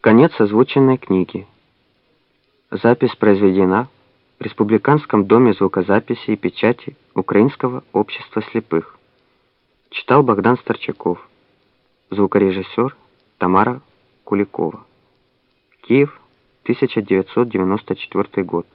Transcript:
Конец озвученной книги. Запись произведена в Республиканском доме звукозаписи и печати Украинского общества слепых. Читал Богдан Старчаков. Звукорежиссер Тамара Куликова. Киев, 1994 год.